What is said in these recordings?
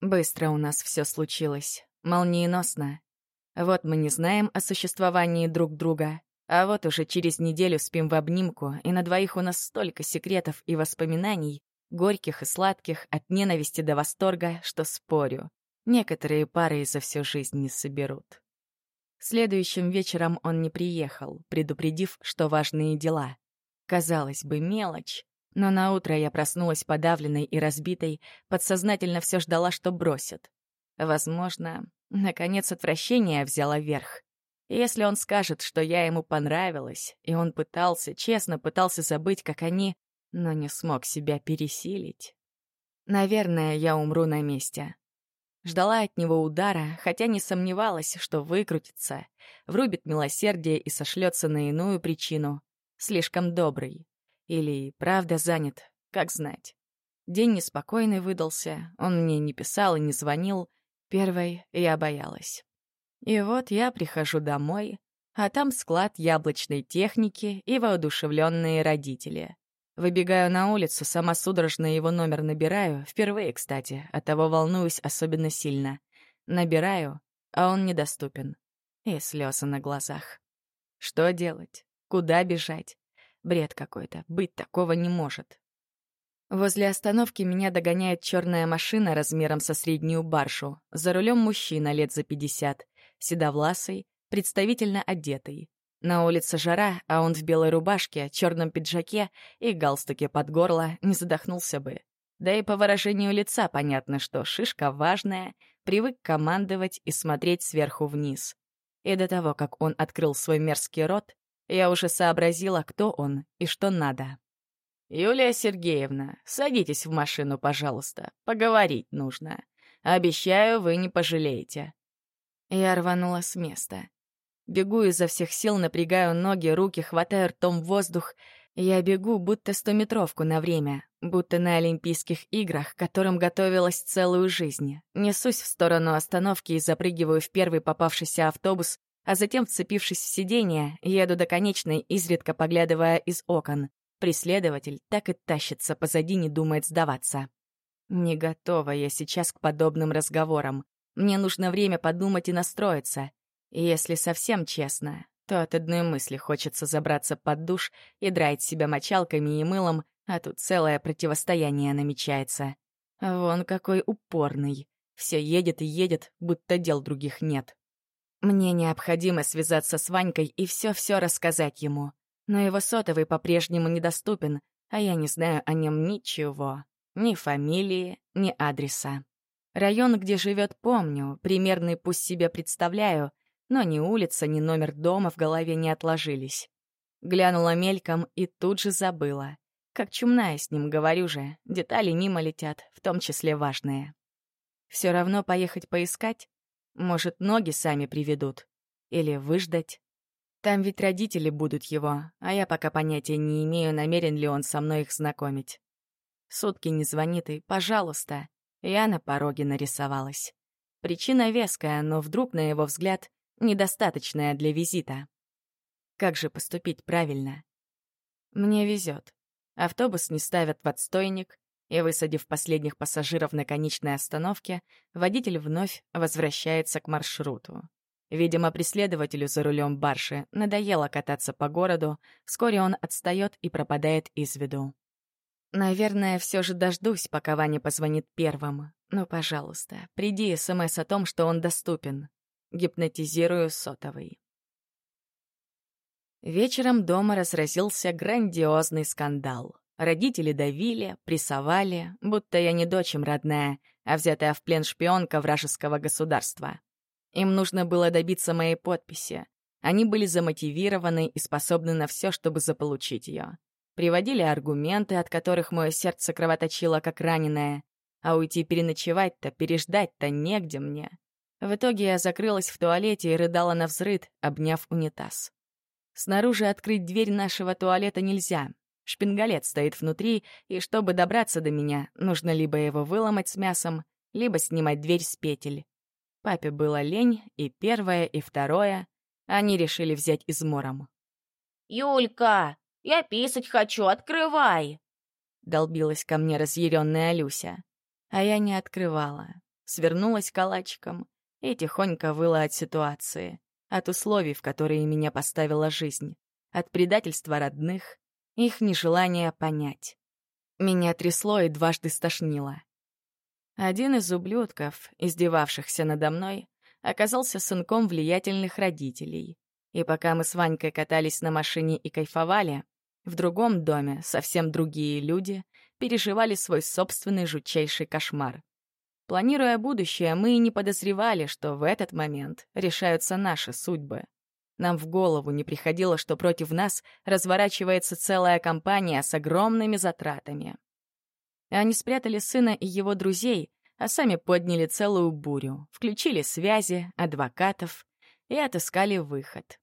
Быстро у нас все случилось, молниеносно. Вот мы не знаем о существовании друг друга, а вот уже через неделю спим в обнимку, и на двоих у нас столько секретов и воспоминаний, горьких и сладких, от ненависти до восторга, что спорю. Некоторые пары за всю жизнь не соберут. Следующим вечером он не приехал, предупредив, что важные дела. Казалось бы, мелочь, но на утро я проснулась подавленной и разбитой, подсознательно все ждала, что бросят. Возможно, наконец отвращение взяло верх. Если он скажет, что я ему понравилась, и он пытался, честно пытался забыть, как они, но не смог себя пересилить. Наверное, я умру на месте. Ждала от него удара, хотя не сомневалась, что выкрутится, врубит милосердие и сошлется на иную причину. Слишком добрый. Или правда занят, как знать. День неспокойный выдался, он мне не писал и не звонил. Первой я боялась. И вот я прихожу домой, а там склад яблочной техники и воодушевленные родители. Выбегаю на улицу, сама судорожно его номер набираю, впервые, кстати, оттого волнуюсь особенно сильно. Набираю, а он недоступен. И слезы на глазах. Что делать? Куда бежать? Бред какой-то, быть такого не может. Возле остановки меня догоняет черная машина размером со среднюю баршу. За рулем мужчина лет за пятьдесят, седовласый, представительно одетый. На улице жара, а он в белой рубашке, черном пиджаке и галстуке под горло не задохнулся бы. Да и по выражению лица понятно, что шишка важная, привык командовать и смотреть сверху вниз. И до того, как он открыл свой мерзкий рот, я уже сообразила, кто он и что надо. «Юлия Сергеевна, садитесь в машину, пожалуйста. Поговорить нужно. Обещаю, вы не пожалеете». Я рванула с места. Бегу изо всех сил, напрягаю ноги, руки, хватаю ртом воздух. Я бегу, будто стометровку на время, будто на Олимпийских играх, к которым готовилась целую жизнь. Несусь в сторону остановки и запрыгиваю в первый попавшийся автобус, а затем, вцепившись в сиденье, еду до конечной, изредка поглядывая из окон. Преследователь так и тащится позади, не думает сдаваться. Не готова я сейчас к подобным разговорам. Мне нужно время подумать и настроиться. И если совсем честно, то от одной мысли хочется забраться под душ и драить себя мочалками и мылом, а тут целое противостояние намечается. Вон какой упорный. Все едет и едет, будто дел других нет. Мне необходимо связаться с Ванькой и все-все рассказать ему. Но его сотовый по-прежнему недоступен, а я не знаю о нем ничего. Ни фамилии, ни адреса. Район, где живет, помню, примерный пусть себе представляю, но ни улица, ни номер дома в голове не отложились. Глянула мельком и тут же забыла. Как чумная с ним, говорю же, детали мимо летят, в том числе важные. Все равно поехать поискать? Может, ноги сами приведут? Или выждать? Там ведь родители будут его, а я пока понятия не имею, намерен ли он со мной их знакомить. Сутки не звонит и, пожалуйста, я на пороге нарисовалась. Причина веская, но вдруг, на его взгляд, недостаточная для визита. Как же поступить правильно? Мне везет. Автобус не ставят в отстойник, и, высадив последних пассажиров на конечной остановке, водитель вновь возвращается к маршруту. Видимо, преследователю за рулем барши надоело кататься по городу, вскоре он отстает и пропадает из виду. Наверное, все же дождусь, пока Ваня позвонит первым. Ну, пожалуйста, приди СМС о том, что он доступен. Гипнотизирую сотовый. Вечером дома разразился грандиозный скандал. Родители давили, прессовали, будто я не дочь им родная, а взятая в плен шпионка вражеского государства. Им нужно было добиться моей подписи. Они были замотивированы и способны на все, чтобы заполучить ее. Приводили аргументы, от которых мое сердце кровоточило, как раненое. А уйти переночевать-то, переждать-то негде мне. В итоге я закрылась в туалете и рыдала на взрыд, обняв унитаз. Снаружи открыть дверь нашего туалета нельзя, Шпингалет стоит внутри, и чтобы добраться до меня, нужно либо его выломать с мясом, либо снимать дверь с петель. Папе было лень, и первое, и второе. Они решили взять измором. «Юлька, я писать хочу, открывай!» Долбилась ко мне разъяренная Люся. А я не открывала. свернулась калачиком и тихонько выла от ситуации, от условий, в которые меня поставила жизнь, от предательства родных, их нежелания понять. Меня трясло и дважды стошнило. Один из ублюдков, издевавшихся надо мной, оказался сынком влиятельных родителей. И пока мы с Ванькой катались на машине и кайфовали, в другом доме совсем другие люди переживали свой собственный жутчайший кошмар. Планируя будущее, мы и не подозревали, что в этот момент решаются наши судьбы. Нам в голову не приходило, что против нас разворачивается целая компания с огромными затратами. Они спрятали сына и его друзей, а сами подняли целую бурю, включили связи, адвокатов и отыскали выход.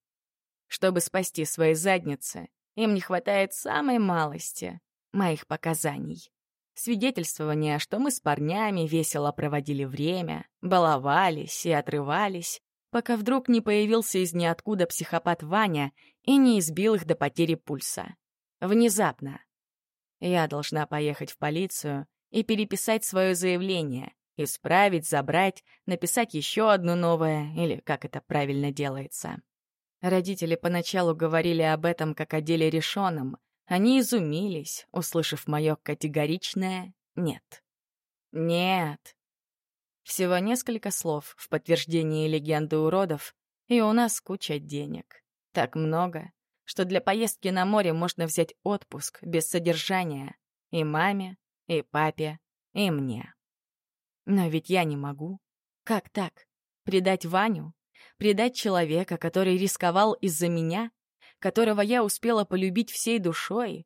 Чтобы спасти свои задницы, им не хватает самой малости — моих показаний. Свидетельствования, что мы с парнями весело проводили время, баловались и отрывались, пока вдруг не появился из ниоткуда психопат Ваня и не избил их до потери пульса. Внезапно. Я должна поехать в полицию и переписать свое заявление, исправить, забрать, написать еще одно новое, или как это правильно делается. Родители поначалу говорили об этом как о деле решенном. Они изумились, услышав мое категоричное «нет». «Нет». Всего несколько слов в подтверждении легенды уродов, и у нас куча денег. Так много, что для поездки на море можно взять отпуск без содержания и маме, и папе, и мне. Но ведь я не могу. Как так? Предать Ваню? Предать человека, который рисковал из-за меня? Которого я успела полюбить всей душой?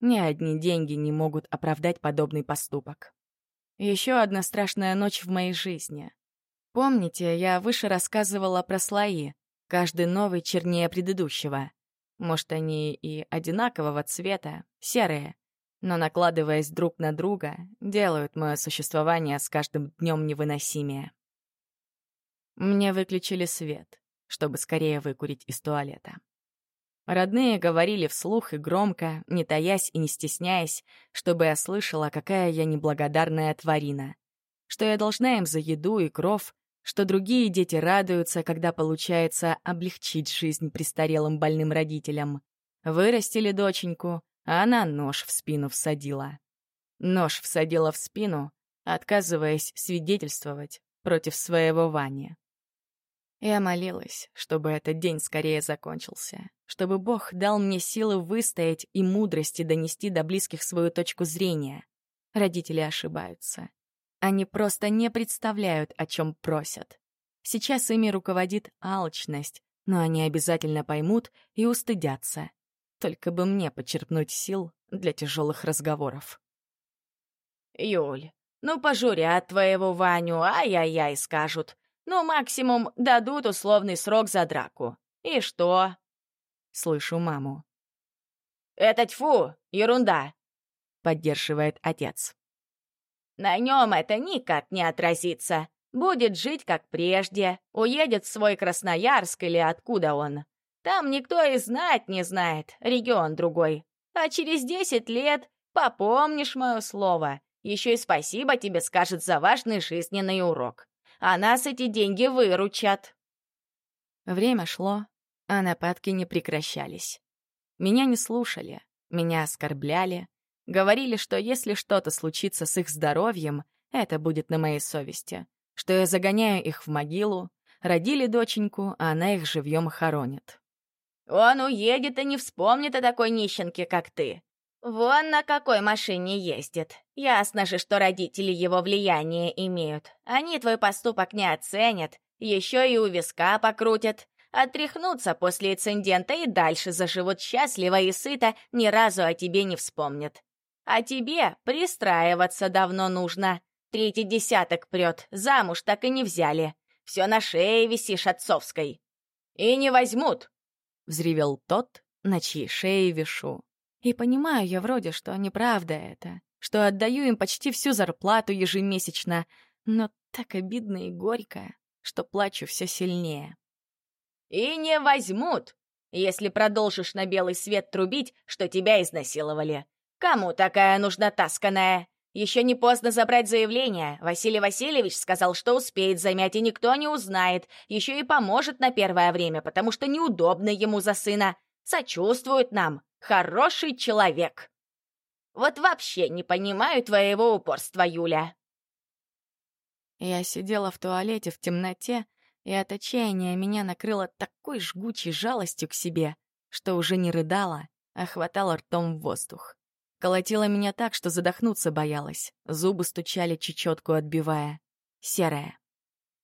Ни одни деньги не могут оправдать подобный поступок. Еще одна страшная ночь в моей жизни. Помните, я выше рассказывала про слои, каждый новый чернее предыдущего. Может, они и одинакового цвета, серые, но, накладываясь друг на друга, делают мое существование с каждым днем невыносимее. Мне выключили свет, чтобы скорее выкурить из туалета. Родные говорили вслух и громко, не таясь и не стесняясь, чтобы я слышала, какая я неблагодарная тварина. Что я должна им за еду и кров, что другие дети радуются, когда получается облегчить жизнь престарелым больным родителям. Вырастили доченьку, а она нож в спину всадила. Нож всадила в спину, отказываясь свидетельствовать против своего Вани. Я молилась, чтобы этот день скорее закончился, чтобы Бог дал мне силы выстоять и мудрости донести до близких свою точку зрения. Родители ошибаются. Они просто не представляют, о чем просят. Сейчас ими руководит алчность, но они обязательно поймут и устыдятся. Только бы мне почерпнуть сил для тяжелых разговоров. «Юль, ну пожурят твоего Ваню, ай-яй-яй, скажут. Ну, максимум дадут условный срок за драку. И что? Слышу маму. Это тьфу, ерунда, поддерживает отец. На нем это никак не отразится. Будет жить как прежде, уедет в свой Красноярск или откуда он. Там никто и знать не знает, регион другой. А через десять лет попомнишь мое слово. Еще и спасибо тебе скажет за важный жизненный урок а нас эти деньги выручат». Время шло, а нападки не прекращались. Меня не слушали, меня оскорбляли, говорили, что если что-то случится с их здоровьем, это будет на моей совести, что я загоняю их в могилу, родили доченьку, а она их живьем хоронит. «Он уедет и не вспомнит о такой нищенке, как ты. Вон на какой машине ездит. Ясно же, что родители его влияние имеют. Они твой поступок не оценят, еще и у виска покрутят. Отряхнутся после инцидента и дальше заживут счастливо и сыто, ни разу о тебе не вспомнят. А тебе пристраиваться давно нужно. Третий десяток прет, замуж так и не взяли. Все на шее висишь отцовской. И не возьмут, — взревел тот, на чьей шее вишу. И понимаю я вроде, что неправда это, что отдаю им почти всю зарплату ежемесячно, но так обидно и горько, что плачу все сильнее. «И не возьмут, если продолжишь на белый свет трубить, что тебя изнасиловали. Кому такая нужна тасканая? Еще не поздно забрать заявление. Василий Васильевич сказал, что успеет замять, и никто не узнает. Еще и поможет на первое время, потому что неудобно ему за сына. Сочувствует нам. Хороший человек. Вот вообще не понимаю твоего упорства, Юля. Я сидела в туалете в темноте, и от отчаяния меня накрыло такой жгучей жалостью к себе, что уже не рыдала, а хватала ртом в воздух. Колотила меня так, что задохнуться боялась, зубы стучали чечетку отбивая. Серая.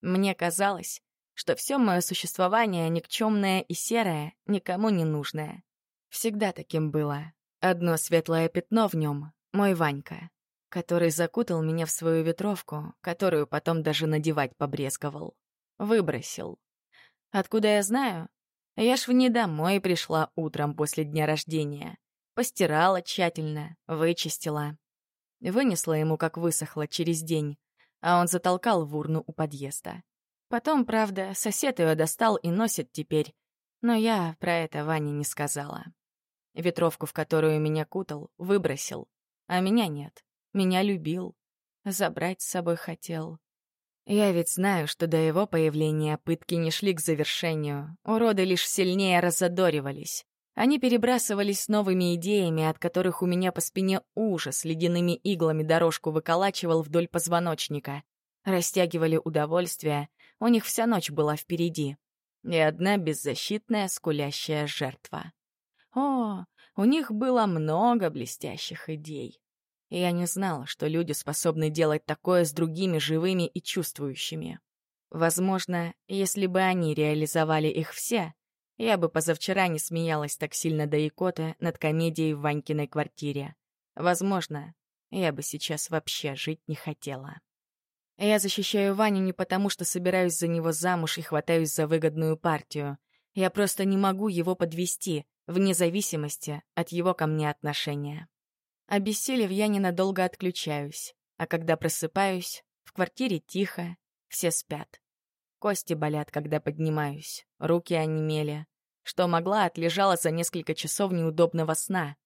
Мне казалось, что все мое существование никчемное и серое, никому не нужное. Всегда таким было. Одно светлое пятно в нем — мой Ванька, который закутал меня в свою ветровку, которую потом даже надевать побрезговал. Выбросил. Откуда я знаю? Я ж в ней домой пришла утром после дня рождения. Постирала тщательно, вычистила. Вынесла ему, как высохло, через день, а он затолкал в урну у подъезда. Потом, правда, сосед ее достал и носит теперь, но я про это Ване не сказала. Ветровку, в которую меня кутал, выбросил, а меня нет. Меня любил. Забрать с собой хотел. Я ведь знаю, что до его появления пытки не шли к завершению. Уроды лишь сильнее разодоривались. Они перебрасывались новыми идеями, от которых у меня по спине ужас ледяными иглами дорожку выколачивал вдоль позвоночника. Растягивали удовольствие, у них вся ночь была впереди. И одна беззащитная скулящая жертва. О, у них было много блестящих идей. И я не знала, что люди способны делать такое с другими живыми и чувствующими. Возможно, если бы они реализовали их все, я бы позавчера не смеялась так сильно до икоты над комедией в Ванькиной квартире. Возможно, я бы сейчас вообще жить не хотела. Я защищаю Ваню не потому, что собираюсь за него замуж и хватаюсь за выгодную партию. Я просто не могу его подвести, вне зависимости от его ко мне отношения. Обессилев, я ненадолго отключаюсь, а когда просыпаюсь, в квартире тихо, все спят. Кости болят, когда поднимаюсь, руки онемели. Что могла, отлежала за несколько часов неудобного сна.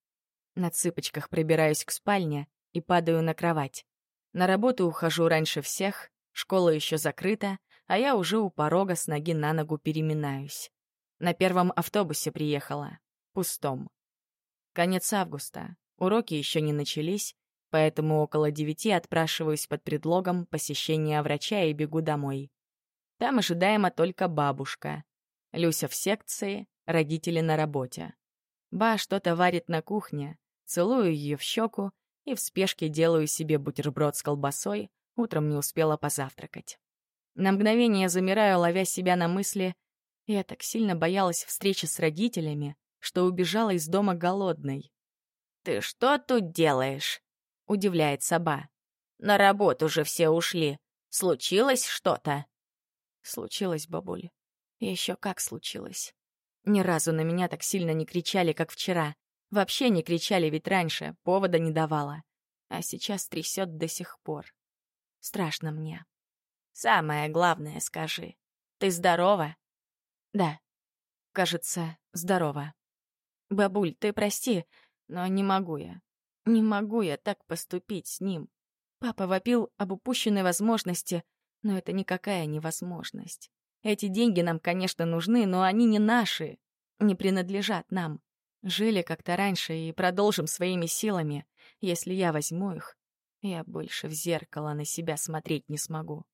На цыпочках пробираюсь к спальне и падаю на кровать. На работу ухожу раньше всех, школа еще закрыта, а я уже у порога с ноги на ногу переминаюсь. На первом автобусе приехала пустом. Конец августа. Уроки еще не начались, поэтому около девяти отпрашиваюсь под предлогом посещения врача и бегу домой. Там ожидаемо только бабушка. Люся в секции, родители на работе. Ба что-то варит на кухне, целую ее в щеку и в спешке делаю себе бутерброд с колбасой, утром не успела позавтракать. На мгновение замираю, ловя себя на мысли, я так сильно боялась встречи с родителями, что убежала из дома голодной. «Ты что тут делаешь?» — удивляет Саба. «На работу же все ушли. Случилось что-то?» «Случилось, бабуль. Еще как случилось. Ни разу на меня так сильно не кричали, как вчера. Вообще не кричали ведь раньше, повода не давала. А сейчас трясет до сих пор. Страшно мне. Самое главное скажи. Ты здорова? Да. Кажется, здорова. «Бабуль, ты прости, но не могу я. Не могу я так поступить с ним. Папа вопил об упущенной возможности, но это никакая невозможность. Эти деньги нам, конечно, нужны, но они не наши, не принадлежат нам. Жили как-то раньше и продолжим своими силами. Если я возьму их, я больше в зеркало на себя смотреть не смогу.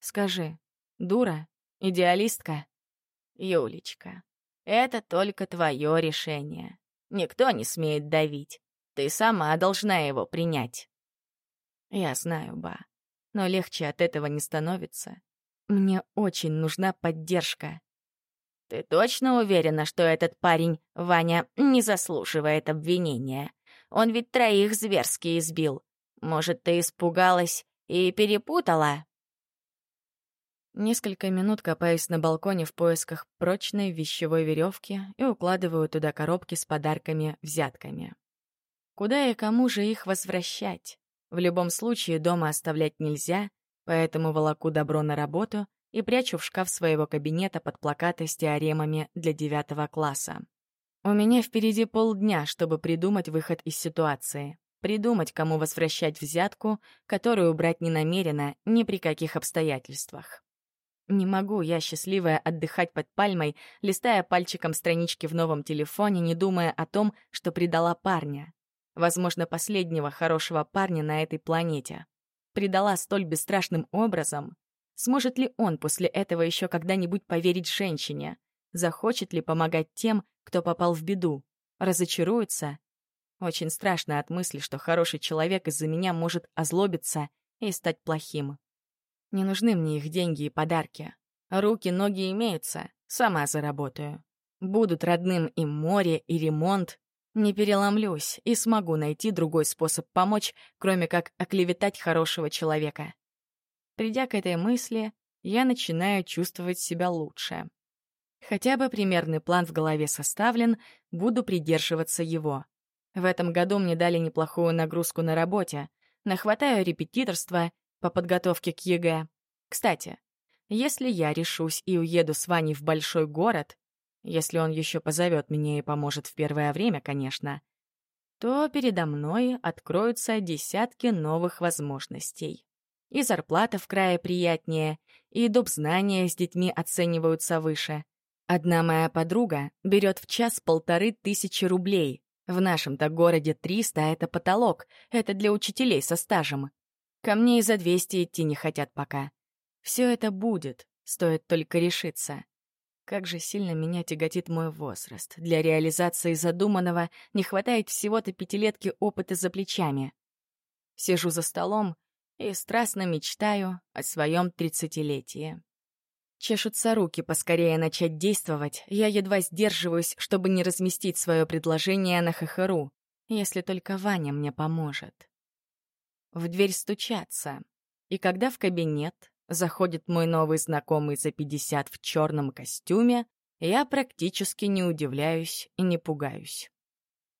Скажи, дура? Идеалистка? Юлечка, это только твое решение. Никто не смеет давить. Ты сама должна его принять. Я знаю, ба. Но легче от этого не становится. Мне очень нужна поддержка. Ты точно уверена, что этот парень, Ваня, не заслуживает обвинения? Он ведь троих зверски избил. Может, ты испугалась и перепутала? Несколько минут копаюсь на балконе в поисках прочной вещевой веревки и укладываю туда коробки с подарками-взятками. Куда и кому же их возвращать? В любом случае дома оставлять нельзя, поэтому волоку добро на работу и прячу в шкаф своего кабинета под плакаты с теоремами для девятого класса. У меня впереди полдня, чтобы придумать выход из ситуации. придумать, кому возвращать взятку, которую брать не намерена ни при каких обстоятельствах. Не могу я, счастливая, отдыхать под пальмой, листая пальчиком странички в новом телефоне, не думая о том, что предала парня. Возможно, последнего хорошего парня на этой планете. Предала столь бесстрашным образом. Сможет ли он после этого еще когда-нибудь поверить женщине? Захочет ли помогать тем, кто попал в беду? Разочаруется? Очень страшно от мысли, что хороший человек из-за меня может озлобиться и стать плохим. Не нужны мне их деньги и подарки. Руки, ноги имеются, сама заработаю. Будут родным и море, и ремонт. Не переломлюсь и смогу найти другой способ помочь, кроме как оклеветать хорошего человека. Придя к этой мысли, я начинаю чувствовать себя лучше. Хотя бы примерный план в голове составлен, буду придерживаться его. В этом году мне дали неплохую нагрузку на работе. Нахватаю репетиторства по подготовке к ЕГЭ. Кстати, если я решусь и уеду с Ваней в большой город, если он еще позовет меня и поможет в первое время, конечно, то передо мной откроются десятки новых возможностей. И зарплата в крае приятнее, и доп. знания с детьми оцениваются выше. Одна моя подруга берет в час полторы тысячи рублей. В нашем-то городе 300 — это потолок, это для учителей со стажем. Ко мне и за 200 идти не хотят пока. Все это будет, стоит только решиться. Как же сильно меня тяготит мой возраст. Для реализации задуманного не хватает всего-то пятилетки опыта за плечами. Сижу за столом и страстно мечтаю о своем тридцатилетии. Чешутся руки поскорее начать действовать, я едва сдерживаюсь, чтобы не разместить свое предложение на ХХРУ, если только Ваня мне поможет. В дверь стучатся. И когда в кабинет заходит мой новый знакомый за 50 в черном костюме, я практически не удивляюсь и не пугаюсь.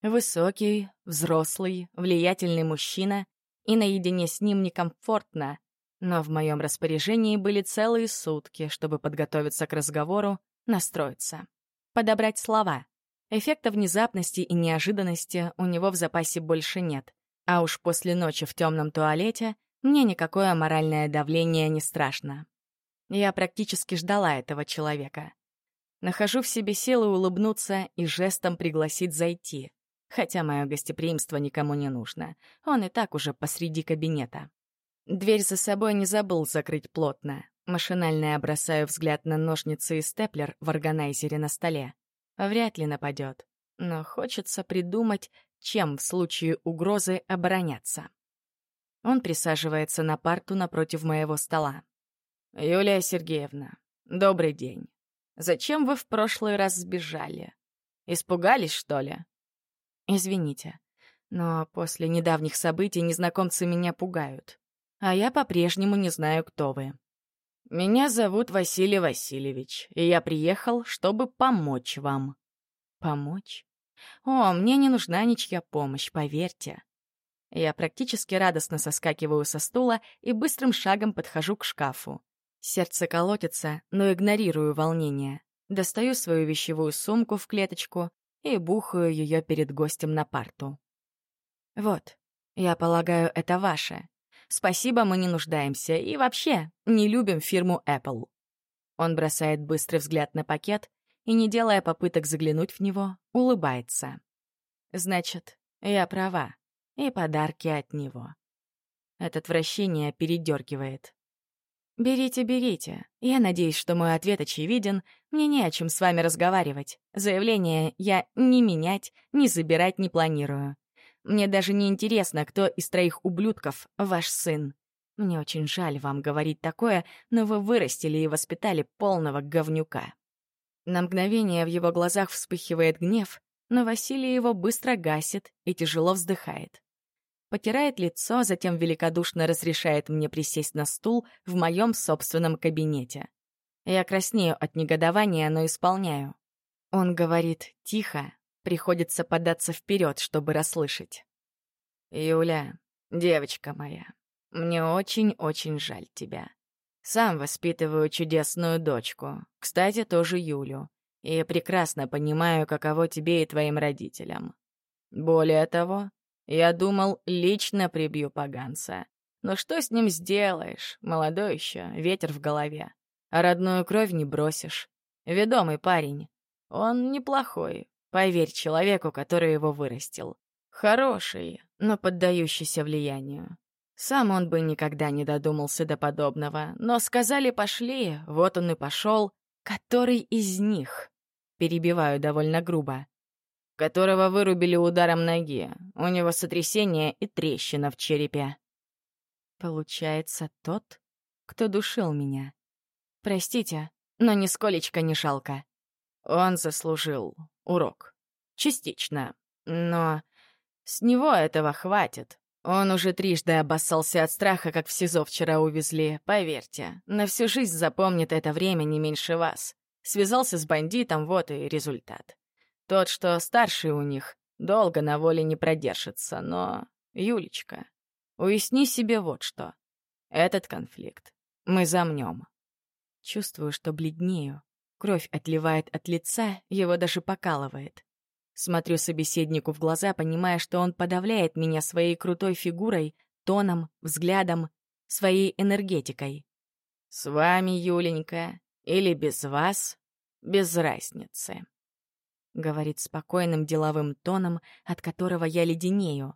Высокий, взрослый, влиятельный мужчина, и наедине с ним некомфортно, но в моем распоряжении были целые сутки, чтобы подготовиться к разговору, настроиться, подобрать слова. Эффекта внезапности и неожиданности у него в запасе больше нет. А уж после ночи в темном туалете мне никакое моральное давление не страшно. Я практически ждала этого человека. Нахожу в себе силы улыбнуться и жестом пригласить зайти. Хотя мое гостеприимство никому не нужно. Он и так уже посреди кабинета. Дверь за собой не забыл закрыть плотно. Машинально я бросаю взгляд на ножницы и степлер в органайзере на столе. Вряд ли нападет. Но хочется придумать, чем в случае угрозы обороняться. Он присаживается на парту напротив моего стола. «Юлия Сергеевна, добрый день. Зачем вы в прошлый раз сбежали? Испугались, что ли?» «Извините, но после недавних событий незнакомцы меня пугают, а я по-прежнему не знаю, кто вы». «Меня зовут Василий Васильевич, и я приехал, чтобы помочь вам». «Помочь? О, мне не нужна ничья помощь, поверьте. Я практически радостно соскакиваю со стула и быстрым шагом подхожу к шкафу. Сердце колотится, но игнорирую волнение. Достаю свою вещевую сумку в клеточку и бухаю ее перед гостем на парту. Вот, я полагаю, это ваше. Спасибо, мы не нуждаемся и вообще не любим фирму Apple. Он бросает быстрый взгляд на пакет и, не делая попыток заглянуть в него, улыбается. Значит, я права, и подарки от него. Это отвращение передергивает. «Берите, берите. Я надеюсь, что мой ответ очевиден. Мне не о чем с вами разговаривать. Заявление я ни менять, ни забирать не планирую. Мне даже не интересно, кто из троих ублюдков ваш сын. Мне очень жаль вам говорить такое, но вы вырастили и воспитали полного говнюка». На мгновение в его глазах вспыхивает гнев, но Василий его быстро гасит и тяжело вздыхает. Потирает лицо, затем великодушно разрешает мне присесть на стул в моем собственном кабинете. Я краснею от негодования, но исполняю. Он говорит тихо, приходится податься вперед, чтобы расслышать. «Юля, девочка моя, мне очень-очень жаль тебя. Сам воспитываю чудесную дочку, кстати, тоже Юлю, и прекрасно понимаю, каково тебе и твоим родителям. Более того, Я думал, лично прибью поганца. Но что с ним сделаешь? Молодой еще, ветер в голове. А родную кровь не бросишь. Ведомый парень. Он неплохой, поверь человеку, который его вырастил. Хороший, но поддающийся влиянию. Сам он бы никогда не додумался до подобного, но сказали «пошли», вот он и пошел. Который из них? Перебиваю довольно грубо. Которого вырубили ударом ноги. У него сотрясение и трещина в черепе. Получается, тот, кто душил меня. Простите, но нисколечко не жалко. Он заслужил урок. Частично. Но с него этого хватит. Он уже трижды обоссался от страха, как в СИЗО вчера увезли, поверьте. На всю жизнь запомнит это время не меньше вас. Связался с бандитом, вот и результат. Тот, что старший у них, долго на воле не продержится, но... Юлечка, уясни себе вот что. Этот конфликт мы замнем. Чувствую, что бледнею. Кровь отливает от лица, его даже покалывает. Смотрю собеседнику в глаза, понимая, что он подавляет меня своей крутой фигурой, тоном, взглядом, своей энергетикой. «С вами, Юленька, или без вас, без разницы», — говорит спокойным деловым тоном, от которого я леденею.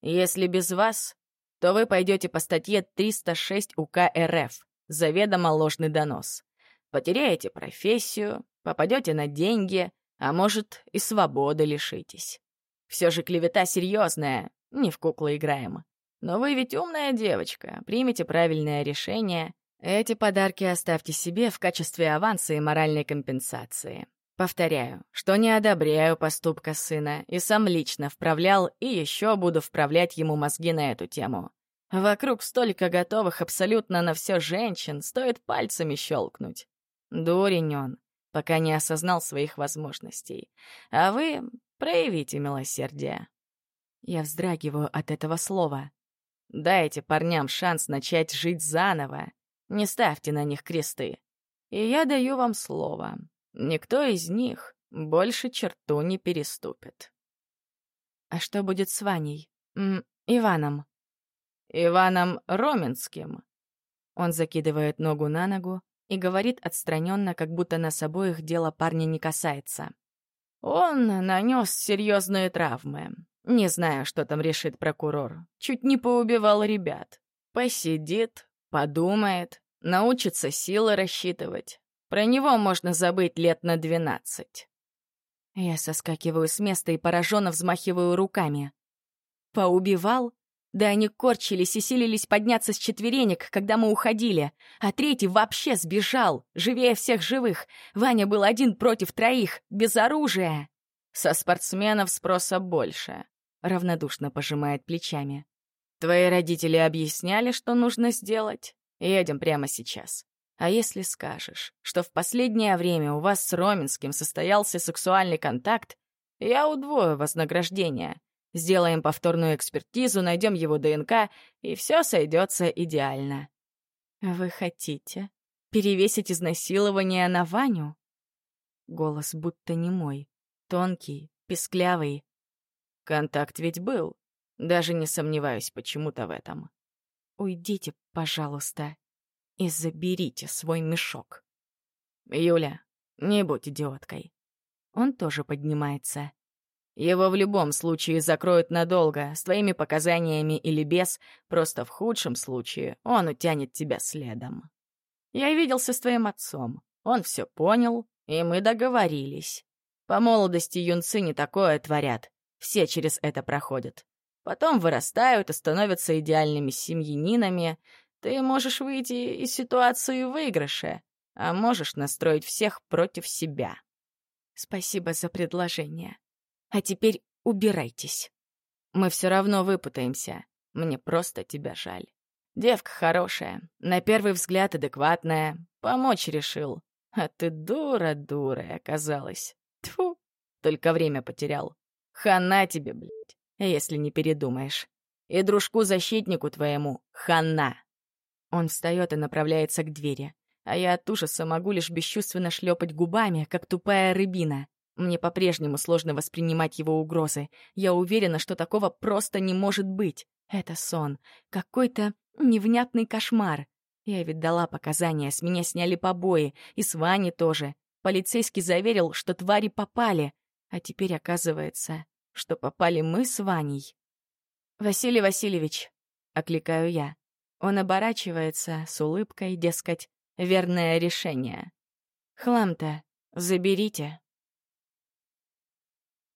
«Если без вас, то вы пойдете по статье 306 УК РФ, заведомо ложный донос. Потеряете профессию, попадете на деньги, а может, и свободы лишитесь. Все же клевета серьезная, не в куклы играем. Но вы ведь умная девочка, примите правильное решение. Эти подарки оставьте себе в качестве аванса и моральной компенсации. Повторяю, что не одобряю поступка сына и сам лично вправлял и еще буду вправлять ему мозги на эту тему. Вокруг столько готовых абсолютно на все женщин, стоит пальцами щелкнуть. Дурень он, пока не осознал своих возможностей. А вы проявите милосердие. Я вздрагиваю от этого слова. Дайте парням шанс начать жить заново. Не ставьте на них кресты. И я даю вам слово. Никто из них больше черту не переступит. А что будет с Ваней? М Иваном? Иваном Роменским. Он закидывает ногу на ногу и говорит отстраненно, как будто нас обоих дело парня не касается. Он нанес серьезные травмы. Не знаю, что там решит прокурор. Чуть не поубивал ребят. Посидит, подумает, научится силы рассчитывать. Про него можно забыть лет на двенадцать. Я соскакиваю с места и пораженно взмахиваю руками. Поубивал? Да они корчились и силились подняться с четверенек, когда мы уходили. А третий вообще сбежал, живее всех живых. Ваня был один против троих, без оружия. Со спортсменов спроса больше. Равнодушно пожимает плечами. Твои родители объясняли, что нужно сделать? Едем прямо сейчас. А если скажешь, что в последнее время у вас с Роменским состоялся сексуальный контакт, я удвою вознаграждение. Сделаем повторную экспертизу, найдем его ДНК, и все сойдется идеально. Вы хотите перевесить изнасилование на Ваню? Голос будто не мой, тонкий, песклявый. Контакт ведь был. Даже не сомневаюсь почему-то в этом. Уйдите, пожалуйста, и заберите свой мешок. Юля, не будь идиоткой. Он тоже поднимается. Его в любом случае закроют надолго, с твоими показаниями или без, просто в худшем случае он утянет тебя следом. Я виделся с твоим отцом, он все понял, и мы договорились. По молодости юнцы не такое творят, все через это проходят. Потом вырастают и становятся идеальными семьянинами. Ты можешь выйти из ситуации выигрыша, а можешь настроить всех против себя. Спасибо за предложение. А теперь убирайтесь. Мы все равно выпутаемся. Мне просто тебя жаль. Девка хорошая, на первый взгляд адекватная, помочь решил. А ты дура-дура оказалась. Тьфу, только время потерял. Хана тебе, блядь, если не передумаешь. И дружку-защитнику твоему хана. Он встает и направляется к двери, а я от ужаса могу лишь бесчувственно шлепать губами, как тупая рыбина. Мне по-прежнему сложно воспринимать его угрозы. Я уверена, что такого просто не может быть. Это сон. Какой-то невнятный кошмар. Я ведь дала показания, с меня сняли побои, и с Ваней тоже. Полицейский заверил, что твари попали. А теперь оказывается, что попали мы с Ваней. «Василий Васильевич», — окликаю я. Он оборачивается с улыбкой, дескать, верное решение. «Хлам-то заберите».